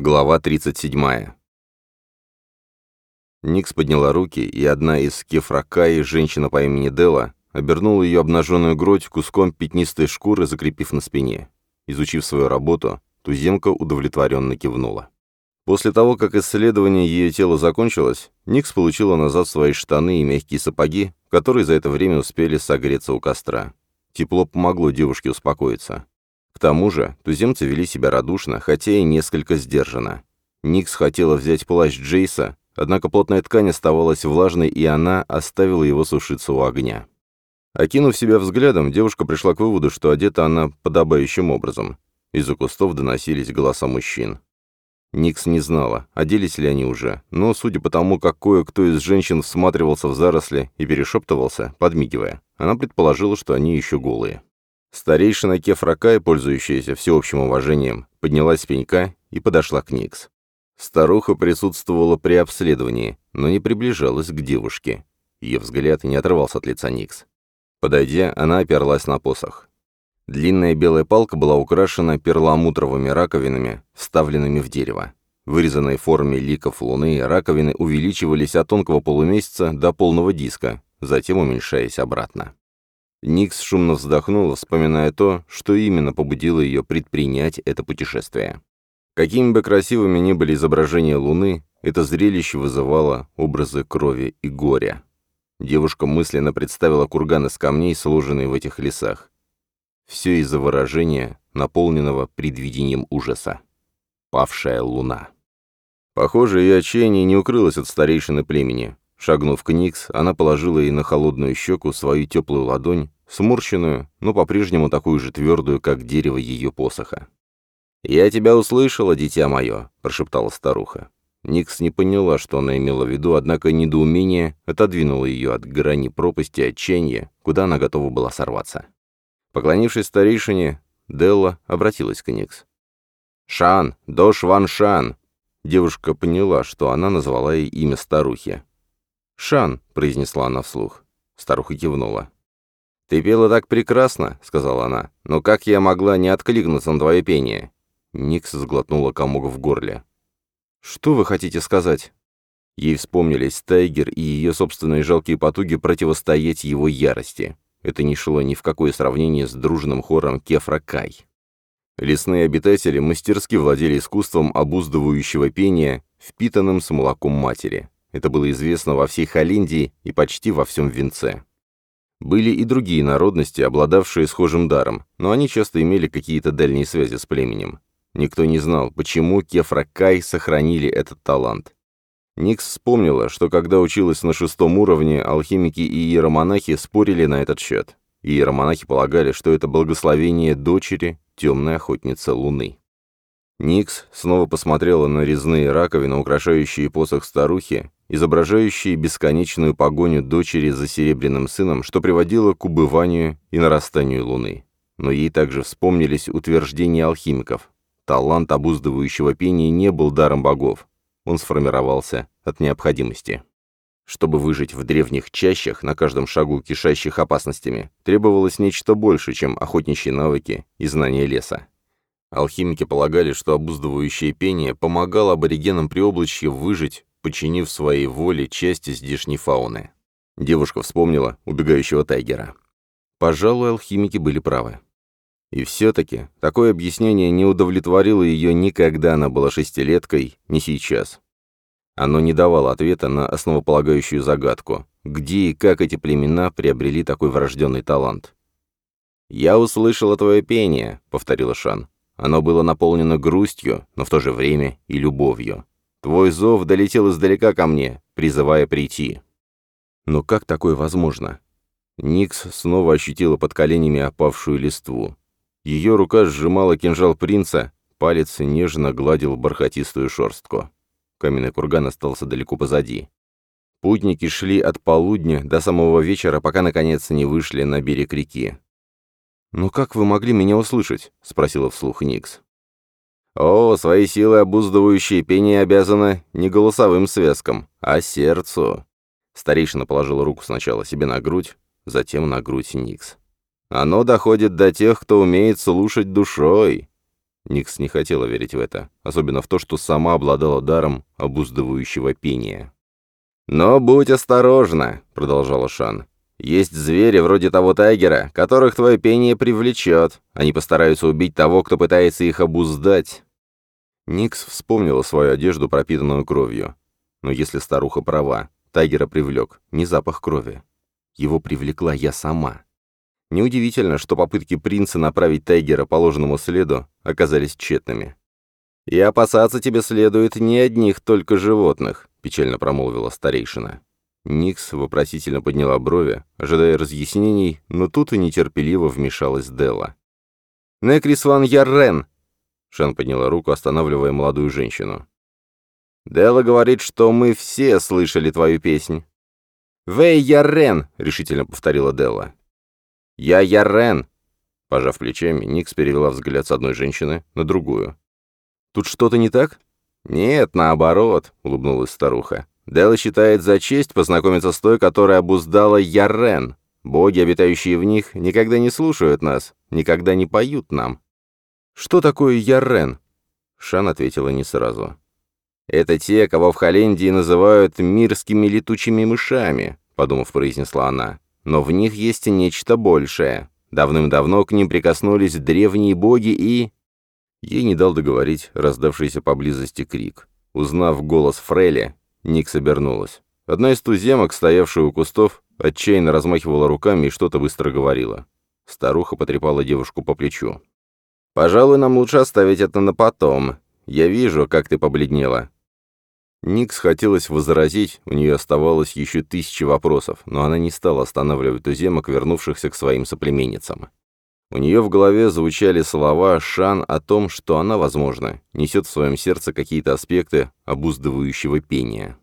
Глава 37. Никс подняла руки, и одна из кефракаи, женщина по имени Дела, обернула ее обнаженную грудь куском пятнистой шкуры, закрепив на спине. Изучив свою работу, туземка удовлетворенно кивнула. После того, как исследование ее тела закончилось, Никс получила назад свои штаны и мягкие сапоги, которые за это время успели согреться у костра. Тепло помогло девушке успокоиться. К тому же туземцы вели себя радушно, хотя и несколько сдержанно. Никс хотела взять плащ Джейса, однако плотная ткань оставалась влажной, и она оставила его сушиться у огня. Окинув себя взглядом, девушка пришла к выводу, что одета она подобающим образом. Из-за кустов доносились голоса мужчин. Никс не знала, оделись ли они уже, но, судя по тому, как кое-кто из женщин всматривался в заросли и перешептывался, подмигивая, она предположила, что они еще голые. Старейшина Кефракай, пользующаяся всеобщим уважением, поднялась с пенька и подошла к Никс. Старуха присутствовала при обследовании, но не приближалась к девушке. Ее взгляд не отрывался от лица Никс. Подойдя, она оперлась на посох. Длинная белая палка была украшена перламутровыми раковинами, вставленными в дерево. Вырезанные в форме ликов луны раковины увеличивались от тонкого полумесяца до полного диска, затем уменьшаясь обратно. Никс шумно вздохнула, вспоминая то, что именно побудило ее предпринять это путешествие. Какими бы красивыми ни были изображения Луны, это зрелище вызывало образы крови и горя. Девушка мысленно представила курган из камней, сложенные в этих лесах. Все из-за выражения, наполненного предвидением ужаса. Павшая луна. Похоже, ее отчаяние не укрылось от старейшины племени. Шагнув к Никс, она положила ей на холодную щеку свою теплую ладонь, сморщенную, но по-прежнему такую же твердую, как дерево ее посоха. «Я тебя услышала, дитя мое», — прошептала старуха. Никс не поняла, что она имела в виду, однако недоумение отодвинуло ее от грани пропасти отчаяния, куда она готова была сорваться. Поклонившись старейшине, Делла обратилась к Никс. «Шан! Дош Ван Шан!» Девушка поняла, что она назвала ей имя старухи. «Шан», — произнесла она вслух. Старуха кивнула. «Ты пела так прекрасно», — сказала она. «Но как я могла не откликнуться на твое пение?» Никс сглотнула комок в горле. «Что вы хотите сказать?» Ей вспомнились Тайгер и ее собственные жалкие потуги противостоять его ярости. Это не шло ни в какое сравнение с дружным хором Кефра Кай. Лесные обитатели мастерски владели искусством обуздывающего пения, впитанным с молоком матери. Это было известно во всей Холландии и почти во всем Венце. Были и другие народности, обладавшие схожим даром, но они часто имели какие-то дальние связи с племенем. Никто не знал, почему Кефракай сохранили этот талант. Никс вспомнила, что когда училась на шестом уровне, алхимики и иеромонахи спорили на этот счет. Иеромонахи полагали, что это благословение дочери, темной охотницы Луны. Никс снова посмотрела на резные раковины, украшающие посох старухи, изображающие бесконечную погоню дочери за серебряным сыном, что приводило к убыванию и нарастанию Луны. Но ей также вспомнились утверждения алхимиков. Талант обуздывающего пения не был даром богов. Он сформировался от необходимости. Чтобы выжить в древних чащах, на каждом шагу кишащих опасностями, требовалось нечто больше, чем охотничьи навыки и знания леса. Алхимики полагали, что обуздывающее пение помогало аборигенам при приоблачья выжить подчинив своей воле части здешней фауны. Девушка вспомнила убегающего тайгера. Пожалуй, алхимики были правы. И все-таки такое объяснение не удовлетворило ее никогда она была шестилеткой, не сейчас. Оно не давало ответа на основополагающую загадку, где и как эти племена приобрели такой врожденный талант. «Я услышала твое пение», — повторила Шан. Оно было наполнено грустью, но в то же время и любовью. Твой зов долетел издалека ко мне, призывая прийти. Но как такое возможно? Никс снова ощутила под коленями опавшую листву. Ее рука сжимала кинжал принца, палец нежно гладил бархатистую шерстку. Каменный курган остался далеко позади. Путники шли от полудня до самого вечера, пока, наконец, не вышли на берег реки. Но как вы могли меня услышать?» — спросила вслух Никс. О, свои силы, обуздывающие пение, обязаны не голосовым связкам, а сердцу. Старейшина положила руку сначала себе на грудь, затем на грудь Никс. Оно доходит до тех, кто умеет слушать душой. Никс не хотела верить в это, особенно в то, что сама обладала даром обуздывающего пения. «Но будь осторожна», — продолжала Шан. Есть звери, вроде того тайгера, которых твое пение привлечет. Они постараются убить того, кто пытается их обуздать». Никс вспомнила свою одежду, пропитанную кровью. Но если старуха права, тайгера привлек не запах крови. Его привлекла я сама. Неудивительно, что попытки принца направить тайгера по ложному следу оказались тщетными. «И опасаться тебе следует не одних только животных», — печально промолвила старейшина. Никс вопросительно подняла брови, ожидая разъяснений, но тут и нетерпеливо вмешалась Делла. «Некрис ван Яррен!» Шен подняла руку, останавливая молодую женщину. «Делла говорит, что мы все слышали твою песнь». «Вэй Яррен!» — решительно повторила Делла. «Я Яррен!» Пожав плечами, Никс перевела взгляд с одной женщины на другую. «Тут что-то не так?» «Нет, наоборот», — улыбнулась старуха. Дел считает за честь познакомиться с той, которая обуздала Ярен. Боги, обитающие в них, никогда не слушают нас, никогда не поют нам. «Что такое Ярен?» Шан ответила не сразу. «Это те, кого в Холлендии называют мирскими летучими мышами», — подумав, произнесла она. «Но в них есть нечто большее. Давным-давно к ним прикоснулись древние боги и...» Ей не дал договорить раздавшийся поблизости крик. Узнав голос Фрейли, Ник обернулась. Одна из туземок, стоявшая у кустов, отчаянно размахивала руками и что-то быстро говорила. Старуха потрепала девушку по плечу. «Пожалуй, нам лучше оставить это на потом. Я вижу, как ты побледнела». Никс хотелось возразить, у нее оставалось еще тысячи вопросов, но она не стала останавливать туземок, вернувшихся к своим соплеменницам. У нее в голове звучали слова Шан о том, что она, возможно, несет в своем сердце какие-то аспекты обуздывающего пения.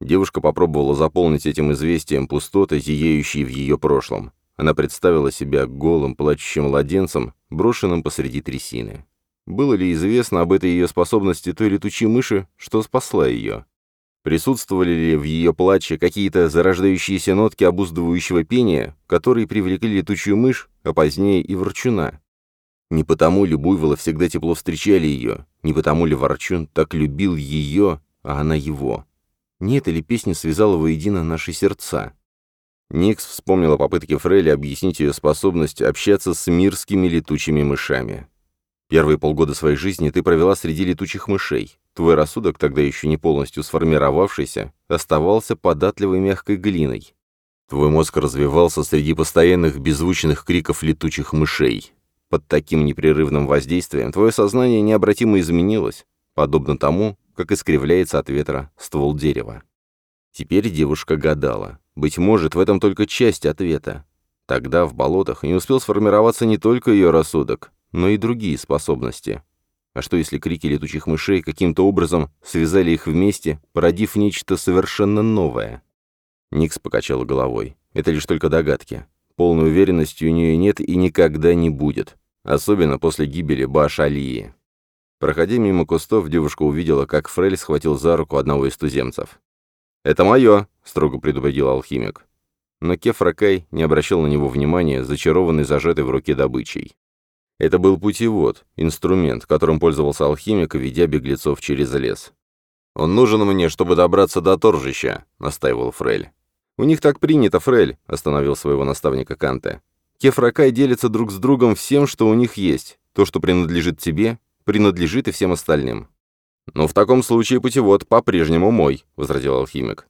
Девушка попробовала заполнить этим известием пустоты, зияющие в ее прошлом. Она представила себя голым, плачущим младенцем, брошенным посреди трясины. Было ли известно об этой ее способности той летучей мыши, что спасла ее? Присутствовали ли в ее плаче какие-то зарождающиеся нотки обуздывающего пения, которые привлекли летучую мышь, а позднее и ворчуна? Не потому ли буйволы всегда тепло встречали ее, не потому ли ворчун так любил ее, а она его? Нет, или песня связала воедино наши сердца? Никс вспомнила попытки Фрейли объяснить ее способность общаться с мирскими летучими мышами. «Первые полгода своей жизни ты провела среди летучих мышей. Твой рассудок, тогда еще не полностью сформировавшийся, оставался податливой мягкой глиной. Твой мозг развивался среди постоянных беззвучных криков летучих мышей. Под таким непрерывным воздействием твое сознание необратимо изменилось, подобно тому, как искривляется от ветра ствол дерева. Теперь девушка гадала. Быть может, в этом только часть ответа. Тогда в болотах не успел сформироваться не только ее рассудок, но и другие способности, а что, если крики летучих мышей каким-то образом связали их вместе, породив нечто совершенно новое? Никс покачала головой. Это лишь только догадки. Полной уверенности у нее нет и никогда не будет. Особенно после гибели Баш Алии. Проходя мимо кустов, девушка увидела, как Фрель схватил за руку одного из туземцев. «Это мое!» — строго предупредил алхимик. Но Кефракай не обращал на него внимания, зачарованный зажатой в руке добычей. Это был путевод, инструмент, которым пользовался алхимик, ведя беглецов через лес. «Он нужен мне, чтобы добраться до торжища», — настаивал Фрель. «У них так принято, Фрель», — остановил своего наставника Канте. «Кефракай делятся друг с другом всем, что у них есть. То, что принадлежит тебе, принадлежит и всем остальным». «Но в таком случае путевод по-прежнему мой», — возразил алхимик.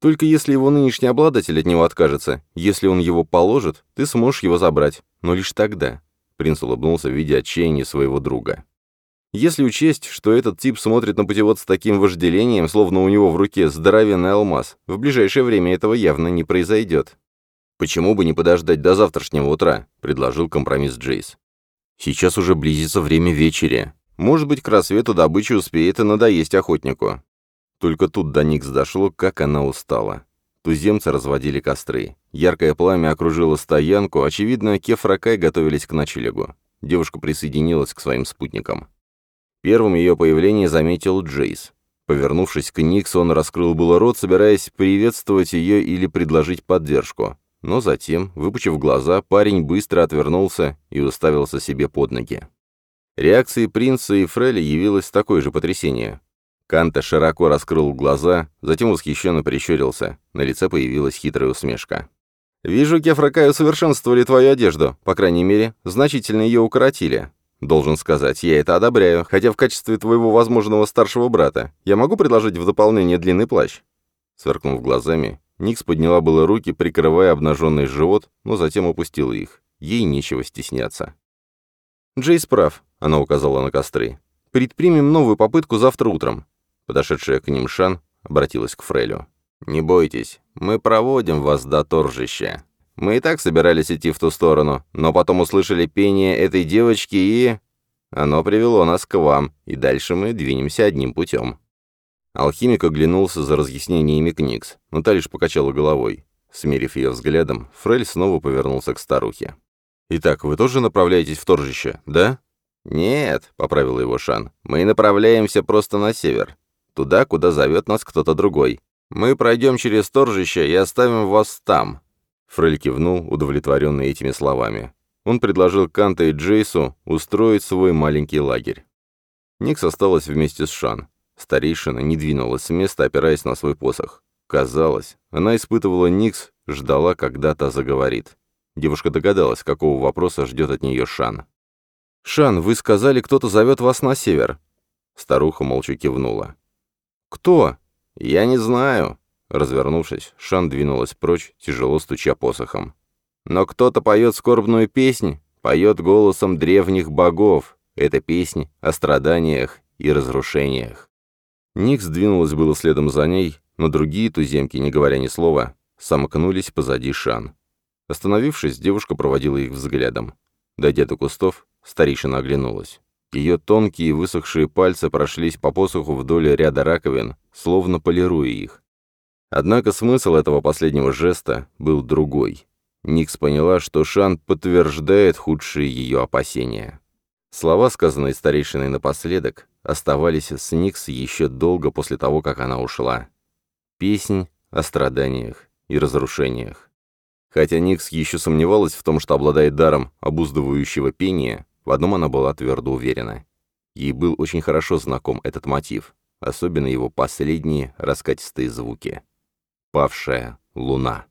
«Только если его нынешний обладатель от него откажется. Если он его положит, ты сможешь его забрать. Но лишь тогда. Принц улыбнулся, видя отчаяние своего друга. Если учесть, что этот тип смотрит на путевод с таким вожделением, словно у него в руке здоровенный алмаз, в ближайшее время этого явно не произойдет. «Почему бы не подождать до завтрашнего утра?» — предложил компромисс Джейс. «Сейчас уже близится время вечеря. Может быть, к рассвету добыча успеет и надоесть охотнику». Только тут до Никс дошло, как она устала. Туземцы разводили костры. Яркое пламя окружило стоянку, очевидно, Кефракай готовились к ночлегу. Девушка присоединилась к своим спутникам. Первым ее появление заметил Джейс. Повернувшись к Никс, он раскрыл было рот, собираясь приветствовать ее или предложить поддержку. Но затем, выпучив глаза, парень быстро отвернулся и уставился себе под ноги. Реакцией принца и Фрелли явилось такое же потрясение. Канта широко раскрыл глаза, затем восхищенно прищурился. На лице появилась хитрая усмешка. «Вижу, Кефракай усовершенствовали твою одежду. По крайней мере, значительно ее укоротили. Должен сказать, я это одобряю, хотя в качестве твоего возможного старшего брата я могу предложить в дополнение длинный плащ». Сверкнув глазами, Никс подняла было руки, прикрывая обнаженный живот, но затем опустила их. Ей нечего стесняться. «Джейс прав», — она указала на костры. «Предпримем новую попытку завтра утром. Подошедшая к ним Шан обратилась к Фрелю. «Не бойтесь, мы проводим вас до торжища. Мы и так собирались идти в ту сторону, но потом услышали пение этой девочки и... Оно привело нас к вам, и дальше мы двинемся одним путем». Алхимик оглянулся за разъяснениями Кникс, но та лишь покачала головой. Смерив ее взглядом, Фрель снова повернулся к старухе. «Итак, вы тоже направляетесь в торжище, да?» «Нет», — поправил его Шан, — «мы направляемся просто на север туда, куда зовет нас кто-то другой. Мы пройдем через торжище и оставим вас там». Фрель кивнул, удовлетворенный этими словами. Он предложил Канте и Джейсу устроить свой маленький лагерь. Никс осталась вместе с Шан. Старейшина не двинулась с места, опираясь на свой посох. Казалось, она испытывала Никс, ждала, когда та заговорит. Девушка догадалась, какого вопроса ждет от нее Шан. «Шан, вы сказали, кто-то зовет вас на север». Старуха молча кивнула. «Кто?» «Я не знаю». Развернувшись, Шан двинулась прочь, тяжело стуча посохом. «Но кто-то поет скорбную песнь, поет голосом древних богов. Это песнь о страданиях и разрушениях». Ник сдвинулась было следом за ней, но другие туземки, не говоря ни слова, сомкнулись позади Шан. Остановившись, девушка проводила их взглядом. Дойдя до кустов, старейшина оглянулась. Ее тонкие высохшие пальцы прошлись по посоху вдоль ряда раковин, словно полируя их. Однако смысл этого последнего жеста был другой. Никс поняла, что Шан подтверждает худшие ее опасения. Слова, сказанные старейшиной напоследок, оставались с Никс еще долго после того, как она ушла. Песнь о страданиях и разрушениях. Хотя Никс еще сомневалась в том, что обладает даром обуздывающего пения, в одном она была твердо уверена. Ей был очень хорошо знаком этот мотив, особенно его последние раскатистые звуки. «Павшая луна».